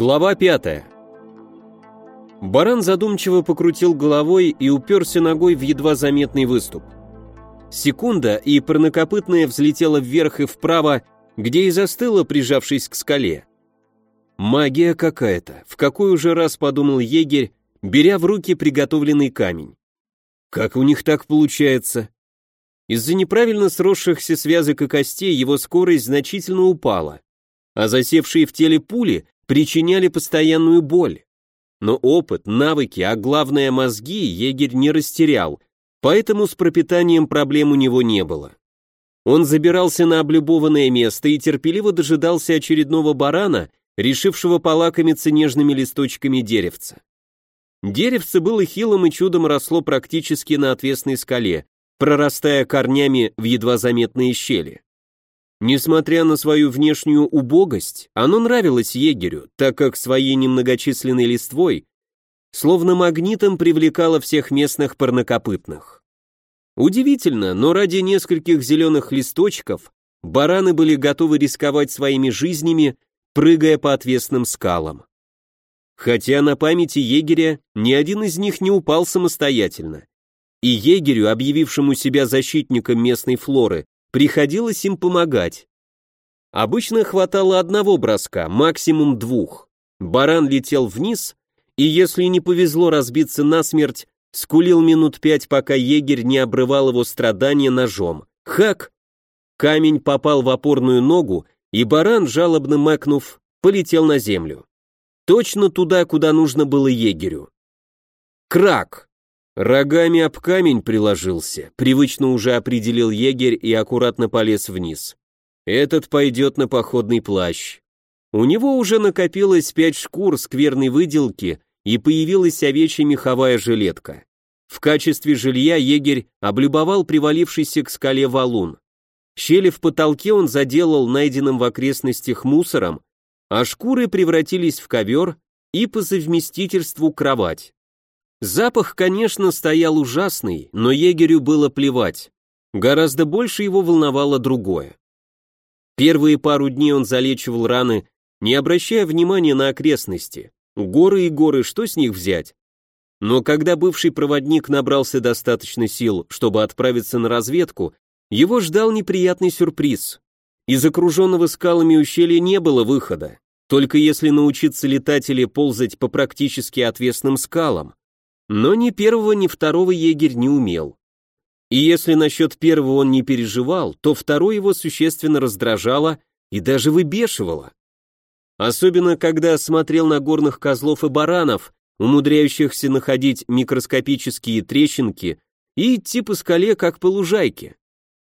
Глава 5. Баран задумчиво покрутил головой и уперся ногой в едва заметный выступ. Секунда, и парнокопытная взлетела вверх и вправо, где и застыла, прижавшись к скале. Магия какая-то, в какой уже раз подумал егерь, беря в руки приготовленный камень. Как у них так получается? Из-за неправильно сросшихся связок и костей его скорость значительно упала, а засевшие в теле пули причиняли постоянную боль. Но опыт, навыки, а главное мозги егерь не растерял, поэтому с пропитанием проблем у него не было. Он забирался на облюбованное место и терпеливо дожидался очередного барана, решившего полакомиться нежными листочками деревца. Деревце было хилым и чудом росло практически на отвесной скале, прорастая корнями в едва заметные щели. Несмотря на свою внешнюю убогость, оно нравилось егерю, так как своей немногочисленной листвой словно магнитом привлекало всех местных парнокопытных. Удивительно, но ради нескольких зеленых листочков бараны были готовы рисковать своими жизнями, прыгая по отвесным скалам. Хотя на памяти егеря ни один из них не упал самостоятельно. И егерю, объявившему себя защитником местной флоры, приходилось им помогать. Обычно хватало одного броска, максимум двух. Баран летел вниз, и если не повезло разбиться насмерть, скулил минут пять, пока егерь не обрывал его страдания ножом. Хак! Камень попал в опорную ногу, и баран, жалобно мэкнув, полетел на землю. Точно туда, куда нужно было егерю. Крак! Рогами об камень приложился, привычно уже определил егерь и аккуратно полез вниз. Этот пойдет на походный плащ. У него уже накопилось пять шкур скверной выделки и появилась овечья меховая жилетка. В качестве жилья егерь облюбовал привалившийся к скале валун. Щели в потолке он заделал найденным в окрестностях мусором, а шкуры превратились в ковер и по совместительству кровать. Запах, конечно, стоял ужасный, но егерю было плевать. Гораздо больше его волновало другое. Первые пару дней он залечивал раны, не обращая внимания на окрестности. Горы и горы, что с них взять? Но когда бывший проводник набрался достаточно сил, чтобы отправиться на разведку, его ждал неприятный сюрприз. Из окруженного скалами ущелья не было выхода, только если научиться летать или ползать по практически отвесным скалам. Но ни первого, ни второго егерь не умел. И если насчет первого он не переживал, то второй его существенно раздражало и даже выбешивало. Особенно, когда смотрел на горных козлов и баранов, умудряющихся находить микроскопические трещинки и идти по скале, как по лужайке.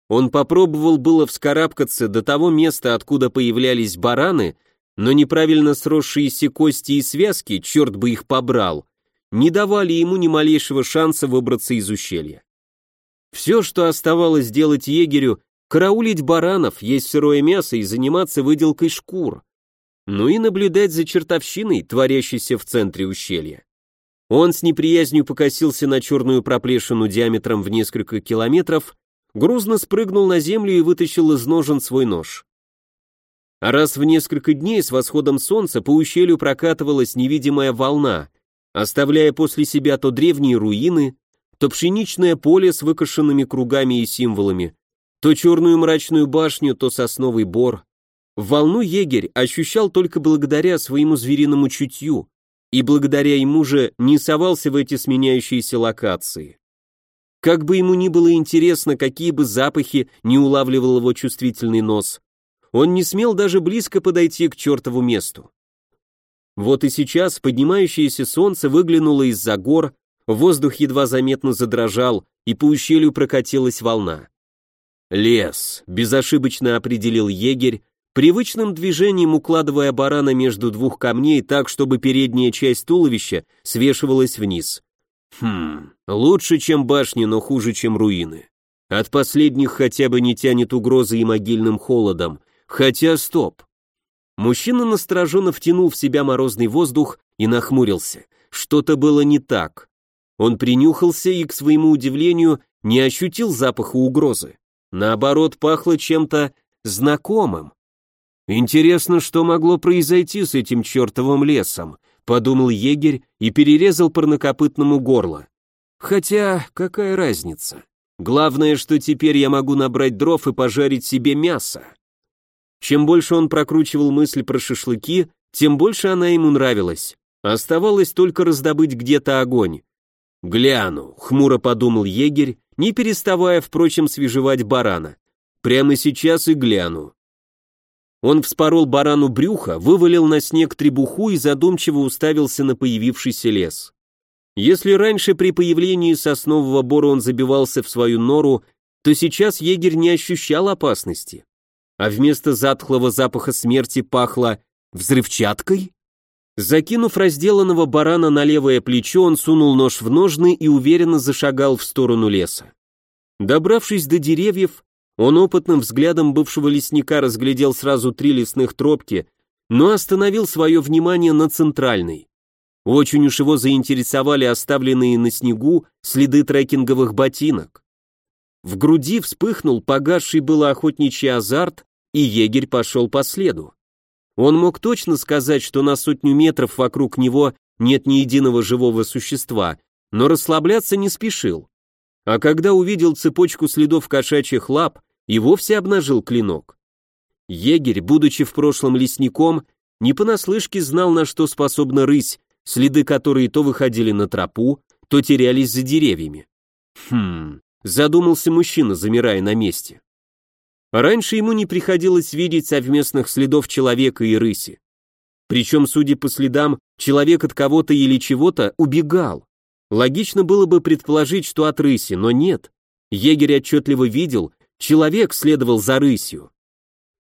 Он попробовал было вскарабкаться до того места, откуда появлялись бараны, но неправильно сросшиеся кости и связки, черт бы их побрал, не давали ему ни малейшего шанса выбраться из ущелья. Все, что оставалось делать егерю, караулить баранов, есть сырое мясо и заниматься выделкой шкур. Ну и наблюдать за чертовщиной, творящейся в центре ущелья. Он с неприязнью покосился на черную проплешину диаметром в несколько километров, грузно спрыгнул на землю и вытащил из ножен свой нож. А раз в несколько дней с восходом солнца по ущелью прокатывалась невидимая волна, оставляя после себя то древние руины, то пшеничное поле с выкошенными кругами и символами, то черную мрачную башню, то сосновый бор. Волну егерь ощущал только благодаря своему звериному чутью, и благодаря ему же не совался в эти сменяющиеся локации. Как бы ему ни было интересно, какие бы запахи не улавливал его чувствительный нос, он не смел даже близко подойти к чертову месту. Вот и сейчас поднимающееся солнце выглянуло из-за гор, воздух едва заметно задрожал, и по ущелью прокатилась волна. «Лес», — безошибочно определил егерь, привычным движением укладывая барана между двух камней так, чтобы передняя часть туловища свешивалась вниз. Хм, лучше, чем башни, но хуже, чем руины. От последних хотя бы не тянет угрозой и могильным холодом. Хотя стоп. Мужчина настороженно втянул в себя морозный воздух и нахмурился. Что-то было не так. Он принюхался и, к своему удивлению, не ощутил запаха угрозы. Наоборот, пахло чем-то знакомым. Интересно, что могло произойти с этим чертовым лесом, подумал егерь и перерезал парнокопытному горло. Хотя, какая разница? Главное, что теперь я могу набрать дров и пожарить себе мясо. Чем больше он прокручивал мысль про шашлыки, тем больше она ему нравилась. Оставалось только раздобыть где-то огонь. «Гляну», — хмуро подумал егерь, не переставая, впрочем, свежевать барана. «Прямо сейчас и гляну». Он вспорол барану брюхо, вывалил на снег требуху и задумчиво уставился на появившийся лес. Если раньше при появлении соснового бора он забивался в свою нору, то сейчас егерь не ощущал опасности. А вместо затхлого запаха смерти пахло взрывчаткой? Закинув разделанного барана на левое плечо, он сунул нож в ножны и уверенно зашагал в сторону леса. Добравшись до деревьев, он опытным взглядом бывшего лесника разглядел сразу три лесных тропки, но остановил свое внимание на центральной. Очень уж его заинтересовали оставленные на снегу следы трекинговых ботинок. В груди вспыхнул погасший было охотничий азарт, и егерь пошел по следу. Он мог точно сказать, что на сотню метров вокруг него нет ни единого живого существа, но расслабляться не спешил. А когда увидел цепочку следов кошачьих лап, и вовсе обнажил клинок. Егерь, будучи в прошлом лесником, не понаслышке знал, на что способна рысь, следы которой то выходили на тропу, то терялись за деревьями. Хм, задумался мужчина, замирая на месте. Раньше ему не приходилось видеть совместных следов человека и рыси. Причем, судя по следам, человек от кого-то или чего-то убегал. Логично было бы предположить, что от рыси, но нет. Егерь отчетливо видел, человек следовал за рысью.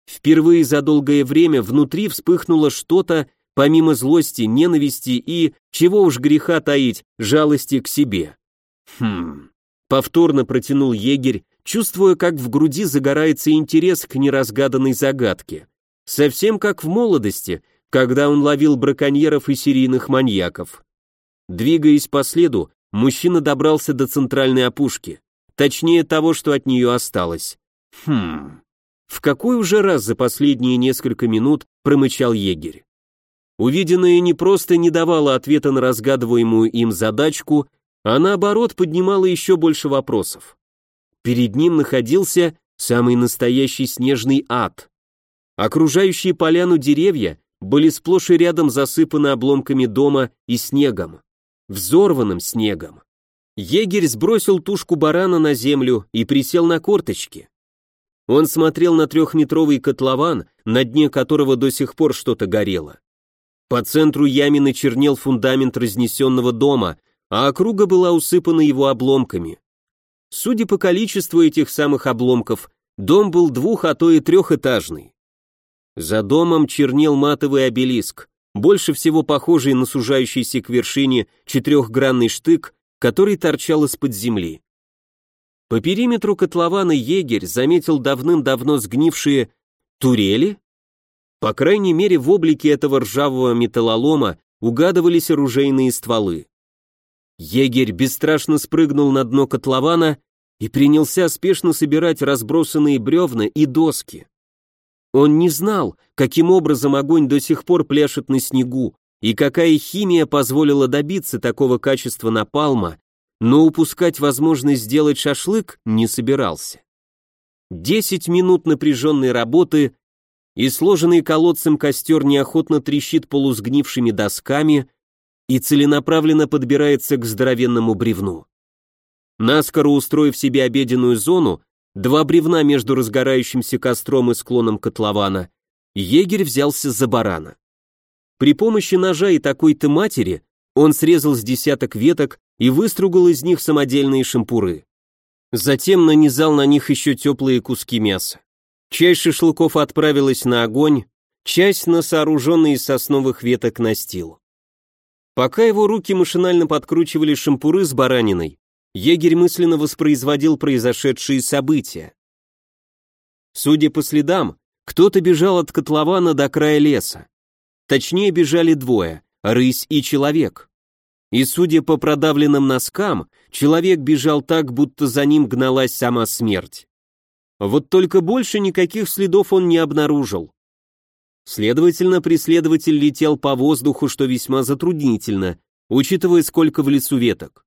Впервые за долгое время внутри вспыхнуло что-то, помимо злости, ненависти и, чего уж греха таить, жалости к себе. Хм. Повторно протянул егерь, чувствуя, как в груди загорается интерес к неразгаданной загадке. Совсем как в молодости, когда он ловил браконьеров и серийных маньяков. Двигаясь по следу, мужчина добрался до центральной опушки, точнее того, что от нее осталось. Хм. В какой уже раз за последние несколько минут промычал егерь? Увиденное не просто не давало ответа на разгадываемую им задачку, а наоборот поднимало еще больше вопросов. Перед ним находился самый настоящий снежный ад. Окружающие поляну деревья были сплошь и рядом засыпаны обломками дома и снегом. Взорванным снегом. Егерь сбросил тушку барана на землю и присел на корточки. Он смотрел на трехметровый котлован, на дне которого до сих пор что-то горело. По центру ямины чернел фундамент разнесенного дома, а округа была усыпана его обломками. Судя по количеству этих самых обломков, дом был двух, а то и трехэтажный. За домом чернел матовый обелиск, больше всего похожий на сужающийся к вершине четырехгранный штык, который торчал из-под земли. По периметру котлована егерь заметил давным-давно сгнившие турели. По крайней мере, в облике этого ржавого металлолома угадывались оружейные стволы. Егерь бесстрашно спрыгнул на дно котлована и принялся спешно собирать разбросанные бревна и доски. Он не знал, каким образом огонь до сих пор пляшет на снегу, и какая химия позволила добиться такого качества напалма, но упускать возможность сделать шашлык не собирался. Десять минут напряженной работы, и сложенный колодцем костер неохотно трещит полусгнившими досками, и целенаправленно подбирается к здоровенному бревну. Наскоро устроив себе обеденную зону, два бревна между разгорающимся костром и склоном котлована, егерь взялся за барана. При помощи ножа и такой-то матери он срезал с десяток веток и выстругал из них самодельные шампуры. Затем нанизал на них еще теплые куски мяса. Часть шашлыков отправилась на огонь, часть на сооруженный из сосновых веток настил. Пока его руки машинально подкручивали шампуры с бараниной, егерь мысленно воспроизводил произошедшие события. Судя по следам, кто-то бежал от котлована до края леса. Точнее, бежали двое — рысь и человек. И судя по продавленным носкам, человек бежал так, будто за ним гналась сама смерть. Вот только больше никаких следов он не обнаружил. Следовательно, преследователь летел по воздуху, что весьма затруднительно, учитывая, сколько в лесу веток.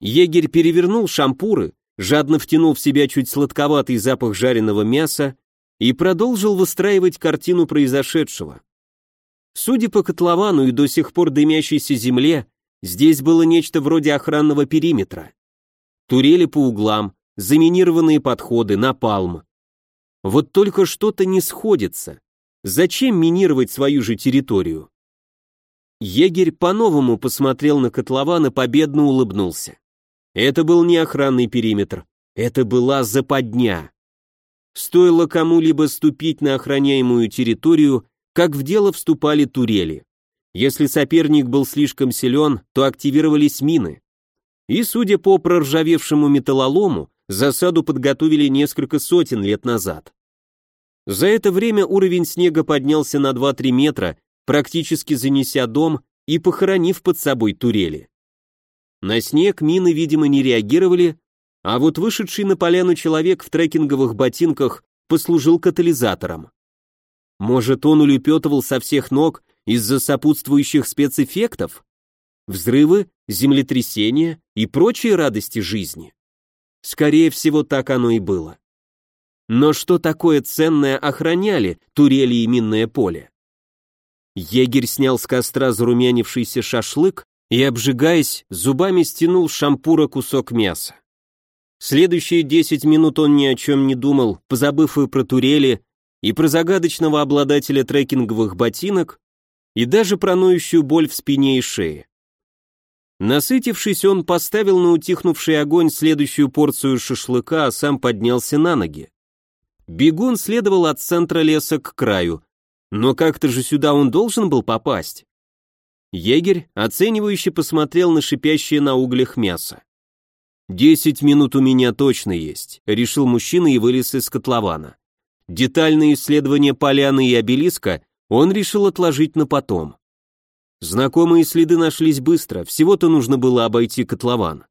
Егерь перевернул шампуры, жадно втянул в себя чуть сладковатый запах жареного мяса и продолжил выстраивать картину произошедшего. Судя по котловану и до сих пор дымящейся земле, здесь было нечто вроде охранного периметра. Турели по углам, заминированные подходы, напалм. Вот только что-то не сходится. Зачем минировать свою же территорию? Егерь по-новому посмотрел на котлован и победно улыбнулся. Это был не охранный периметр, это была западня. Стоило кому-либо ступить на охраняемую территорию, как в дело вступали турели. Если соперник был слишком силен, то активировались мины. И, судя по проржавевшему металлолому, засаду подготовили несколько сотен лет назад. За это время уровень снега поднялся на 2-3 метра, практически занеся дом и похоронив под собой турели. На снег мины, видимо, не реагировали, а вот вышедший на поляну человек в трекинговых ботинках послужил катализатором. Может, он улепетывал со всех ног из-за сопутствующих спецэффектов? Взрывы, землетрясения и прочие радости жизни? Скорее всего, так оно и было. Но что такое ценное охраняли турели и минное поле? Егерь снял с костра зарумянившийся шашлык и, обжигаясь, зубами стянул шампура кусок мяса. Следующие десять минут он ни о чем не думал, позабыв и про турели, и про загадочного обладателя трекинговых ботинок, и даже про ноющую боль в спине и шее. Насытившись, он поставил на утихнувший огонь следующую порцию шашлыка, а сам поднялся на ноги. Бегун следовал от центра леса к краю, но как-то же сюда он должен был попасть. Егерь оценивающе посмотрел на шипящее на углях мясо. «Десять минут у меня точно есть», — решил мужчина и вылез из котлована. Детальное исследование поляны и обелиска он решил отложить на потом. Знакомые следы нашлись быстро, всего-то нужно было обойти котлован.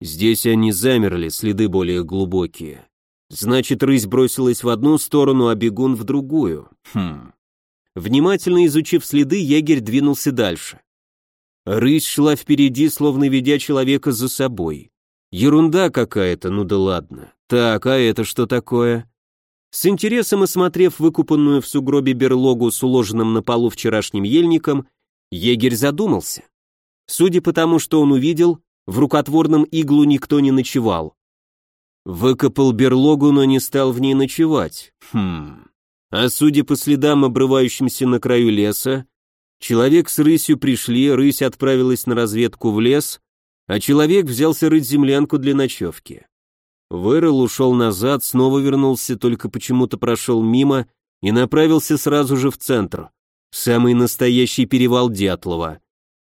Здесь они замерли, следы более глубокие. Значит, рысь бросилась в одну сторону, а бегун в другую. Хм. Внимательно изучив следы, егерь двинулся дальше. Рысь шла впереди, словно ведя человека за собой. Ерунда какая-то, ну да ладно. Так, а это что такое? С интересом осмотрев выкупанную в сугробе берлогу с уложенным на полу вчерашним ельником, егерь задумался. Судя по тому, что он увидел, в рукотворном иглу никто не ночевал. Выкопал берлогу, но не стал в ней ночевать. Хм. А судя по следам, обрывающимся на краю леса, человек с рысью пришли, рысь отправилась на разведку в лес, а человек взялся рыть землянку для ночевки. Вырыл, ушел назад, снова вернулся, только почему-то прошел мимо и направился сразу же в центр. Самый настоящий перевал Дятлова.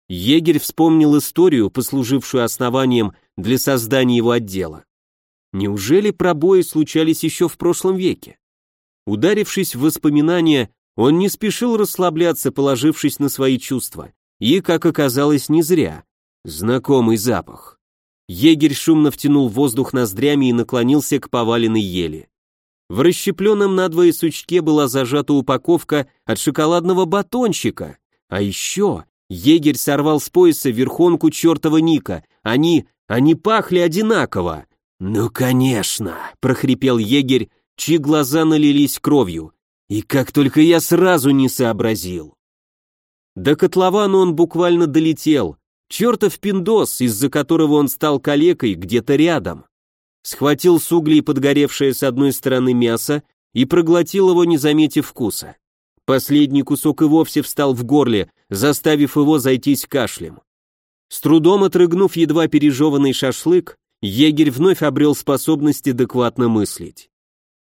Егерь вспомнил историю, послужившую основанием для создания его отдела. Неужели пробои случались еще в прошлом веке? Ударившись в воспоминания, он не спешил расслабляться, положившись на свои чувства. И, как оказалось, не зря. Знакомый запах. Егерь шумно втянул воздух ноздрями и наклонился к поваленной ели. В расщепленном надвое сучке была зажата упаковка от шоколадного батончика. А еще егерь сорвал с пояса верхонку чертова Ника. Они, они пахли одинаково. «Ну, конечно!» — прохрипел егерь, чьи глаза налились кровью. И как только я сразу не сообразил. До котлована он буквально долетел. Чертов пиндос, из-за которого он стал калекой, где-то рядом. Схватил с углей подгоревшее с одной стороны мясо и проглотил его, не заметив вкуса. Последний кусок и вовсе встал в горле, заставив его зайтись кашлем. С трудом отрыгнув едва пережеванный шашлык, егерь вновь обрел способность адекватно мыслить.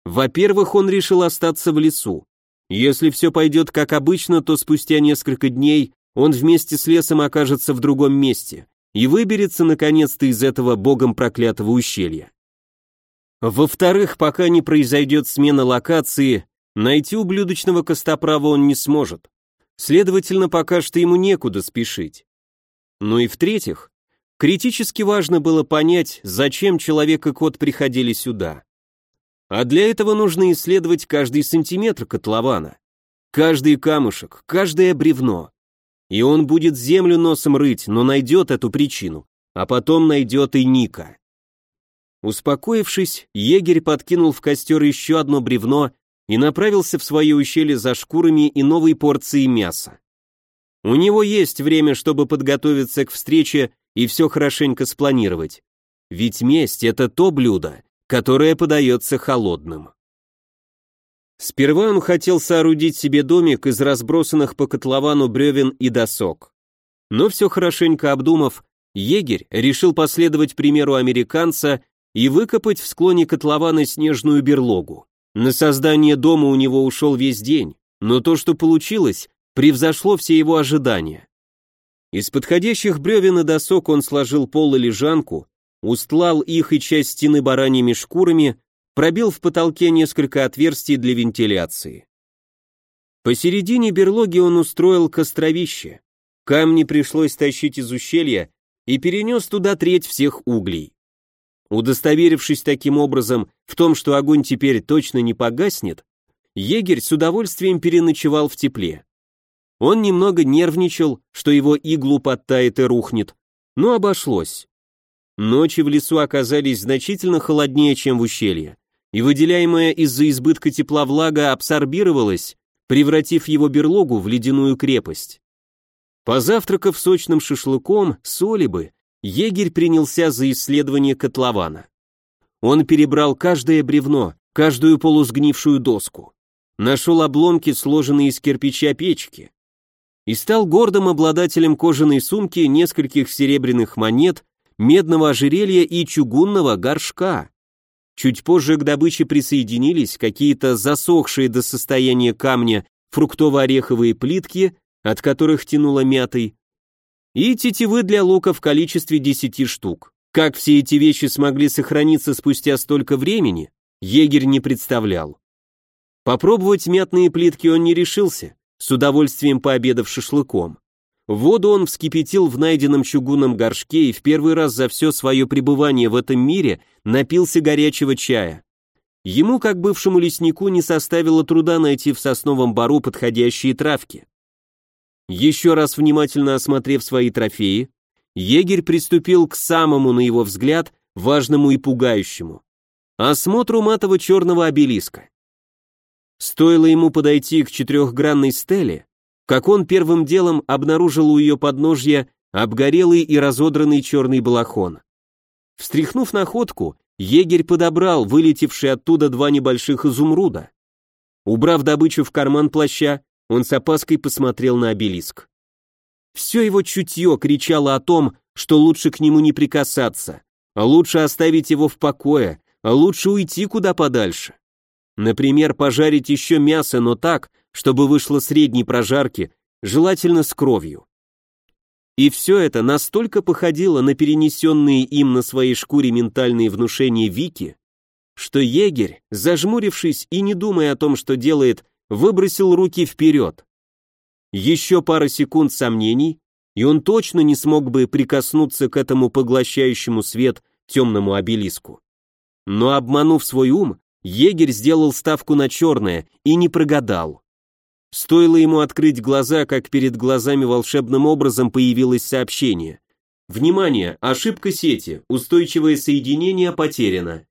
Во-первых, он решил остаться в лесу. Если все пойдет как обычно, то спустя несколько дней он вместе с лесом окажется в другом месте и выберется наконец-то из этого богом проклятого ущелья. Во-вторых, пока не произойдет смена локации, найти ублюдочного костоправа он не сможет. Следовательно, пока что ему некуда спешить. Ну и в-третьих, критически важно было понять, зачем человек и кот приходили сюда. А для этого нужно исследовать каждый сантиметр котлована. каждый камушек, каждое бревно. И он будет землю носом рыть, но найдет эту причину, а потом найдет и Ника. Успокоившись, егерь подкинул в костер еще одно бревно и направился в свое ущелье за шкурами и новой порцией мяса. У него есть время, чтобы подготовиться к встрече и все хорошенько спланировать. Ведь месть — это то блюдо, которое подается холодным. Сперва он хотел соорудить себе домик из разбросанных по котловану бревен и досок. Но все хорошенько обдумав, егерь решил последовать примеру американца и выкопать в склоне котлована снежную берлогу. На создание дома у него ушел весь день, но то, что получилось, превзошло все его ожидания. Из подходящих бревен и досок он сложил пол и лежанку, устлал их и часть стены бараньими шкурами, пробил в потолке несколько отверстий для вентиляции. Посередине берлоги он устроил костровище. Камни пришлось тащить из ущелья и перенес туда треть всех углей. Удостоверившись таким образом в том, что огонь теперь точно не погаснет, егерь с удовольствием переночевал в тепле. Он немного нервничал, что его иглу подтает и рухнет, но обошлось. Ночи в лесу оказались значительно холоднее, чем в ущелье, и выделяемая из-за избытка тепла влага абсорбировалась, превратив его берлогу в ледяную крепость. Позавтракав сочным шашлыком, соли бы, егерь принялся за исследование котлована. Он перебрал каждое бревно, каждую полусгнившую доску, нашел обломки, сложенные из кирпича печки, и стал гордым обладателем кожаной сумки, нескольких серебряных монет, медного ожерелья и чугунного горшка. Чуть позже к добыче присоединились какие-то засохшие до состояния камня фруктово-ореховые плитки, от которых тянуло мятой, и тетивы для лука в количестве 10 штук. Как все эти вещи смогли сохраниться спустя столько времени, егерь не представлял. Попробовать мятные плитки он не решился, с удовольствием пообедав шашлыком. Воду он вскипятил в найденном чугунном горшке и в первый раз за все свое пребывание в этом мире напился горячего чая. Ему, как бывшему леснику, не составило труда найти в сосновом бару подходящие травки. Еще раз внимательно осмотрев свои трофеи, егерь приступил к самому, на его взгляд, важному и пугающему – осмотру матово-черного обелиска. Стоило ему подойти к четырехгранной стеле, как он первым делом обнаружил у ее подножья обгорелый и разодранный черный балахон. Встряхнув находку, егерь подобрал вылетевшие оттуда два небольших изумруда. Убрав добычу в карман плаща, он с опаской посмотрел на обелиск. Все его чутье кричало о том, что лучше к нему не прикасаться, а лучше оставить его в покое, а лучше уйти куда подальше. Например, пожарить еще мясо, но так, чтобы вышло средней прожарки, желательно с кровью. И все это настолько походило на перенесенные им на своей шкуре ментальные внушения Вики, что егерь, зажмурившись и не думая о том, что делает, выбросил руки вперед. Еще пара секунд сомнений, и он точно не смог бы прикоснуться к этому поглощающему свет темному обелиску. Но обманув свой ум, егерь сделал ставку на черное и не прогадал. Стоило ему открыть глаза, как перед глазами волшебным образом появилось сообщение. Внимание, ошибка сети, устойчивое соединение потеряно.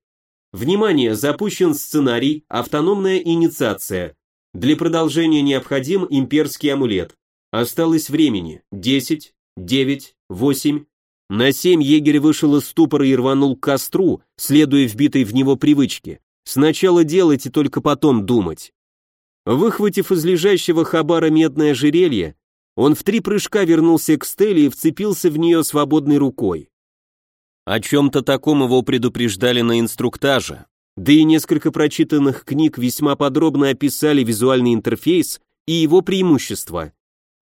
Внимание, запущен сценарий, автономная инициация. Для продолжения необходим имперский амулет. Осталось времени. 10, 9, 8. На 7 егерь вышел из ступора и рванул к костру, следуя вбитой в него привычке. Сначала делать и только потом думать. Выхватив из лежащего хабара медное ожерелье, он в три прыжка вернулся к стеле и вцепился в нее свободной рукой. О чем-то таком его предупреждали на инструктаже, да и несколько прочитанных книг весьма подробно описали визуальный интерфейс и его преимущества.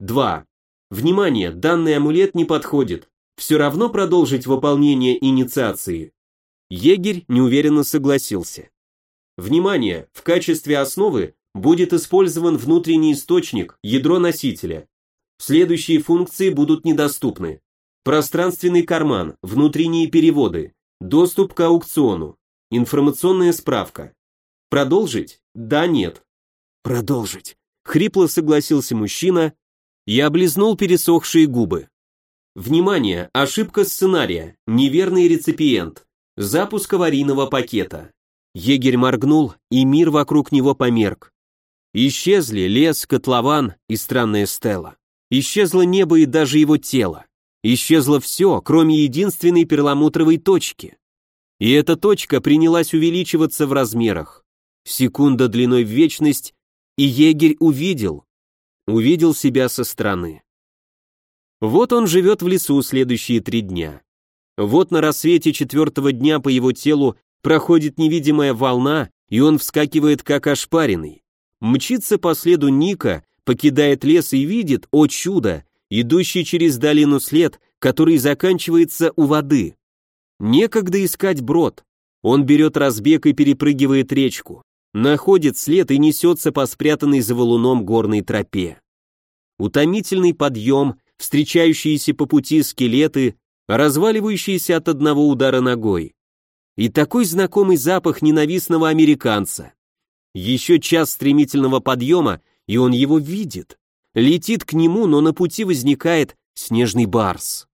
2. Внимание, данный амулет не подходит. Все равно продолжить выполнение инициации. Егерь неуверенно согласился. Внимание, в качестве основы будет использован внутренний источник, ядро носителя. Следующие функции будут недоступны. Пространственный карман, внутренние переводы, доступ к аукциону, Информационная справка. Продолжить? Да, нет. Продолжить. хрипло согласился мужчина и облизнул пересохшие губы. Внимание, ошибка сценария, неверный реципиент, запуск аварийного пакета. Егерь моргнул, и мир вокруг него померк. Исчезли лес, котлован и странная стела. Исчезло небо и даже его тело. Исчезло все, кроме единственной перламутровой точки. И эта точка принялась увеличиваться в размерах. Секунда длиной в вечность, и егерь увидел. Увидел себя со стороны. Вот он живет в лесу следующие три дня. Вот на рассвете четвертого дня по его телу проходит невидимая волна, и он вскакивает как ошпаренный. Мчится по следу Ника, покидает лес и видит, о чудо, идущий через долину след, который заканчивается у воды. Некогда искать брод. Он берет разбег и перепрыгивает речку, находит след и несется по спрятанной за валуном горной тропе. Утомительный подъем, встречающиеся по пути скелеты, разваливающиеся от одного удара ногой. И такой знакомый запах ненавистного американца. Еще час стремительного подъема, и он его видит. Летит к нему, но на пути возникает снежный барс.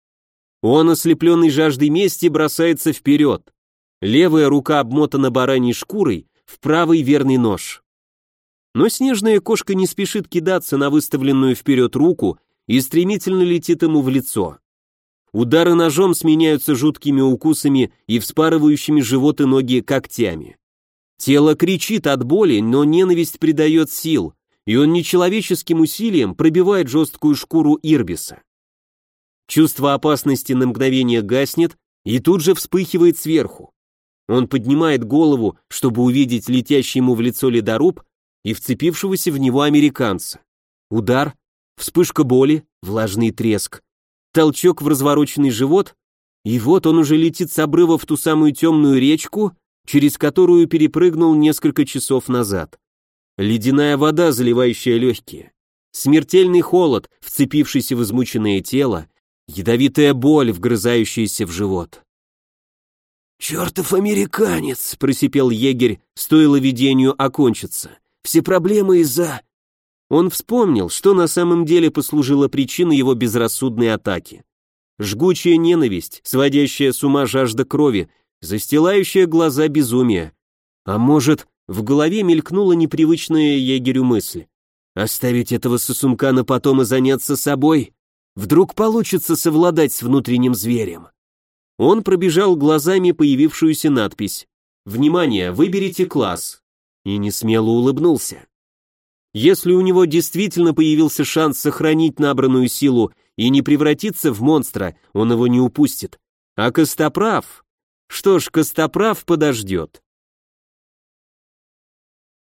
Он, ослепленный жаждой мести, бросается вперед. Левая рука обмотана бараньей шкурой, в правый верный нож. Но снежная кошка не спешит кидаться на выставленную вперед руку и стремительно летит ему в лицо. Удары ножом сменяются жуткими укусами и вспарывающими живот и ноги когтями. Тело кричит от боли, но ненависть придает сил, и он нечеловеческим усилием пробивает жесткую шкуру Ирбиса. Чувство опасности на мгновение гаснет и тут же вспыхивает сверху. Он поднимает голову, чтобы увидеть летящий ему в лицо ледоруб и вцепившегося в него американца. Удар, вспышка боли, влажный треск, толчок в развороченный живот, и вот он уже летит с обрыва в ту самую темную речку, через которую перепрыгнул несколько часов назад. Ледяная вода, заливающая легкие. Смертельный холод, вцепившийся в измученное тело, ядовитая боль, вгрызающаяся в живот. «Чертов американец!» — просипел егерь, стоило видению окончиться. «Все проблемы из-за...» Он вспомнил, что на самом деле послужило причиной его безрассудной атаки. Жгучая ненависть, сводящая с ума жажда крови, застилающая глаза безумия. А может, в голове мелькнула непривычная егерю мысль. Оставить этого сосунка на потом и заняться собой? Вдруг получится совладать с внутренним зверем? Он пробежал глазами появившуюся надпись «Внимание, выберите класс» и несмело улыбнулся. Если у него действительно появился шанс сохранить набранную силу и не превратиться в монстра, он его не упустит. А Костоправ? Что ж, Костоправ подождет.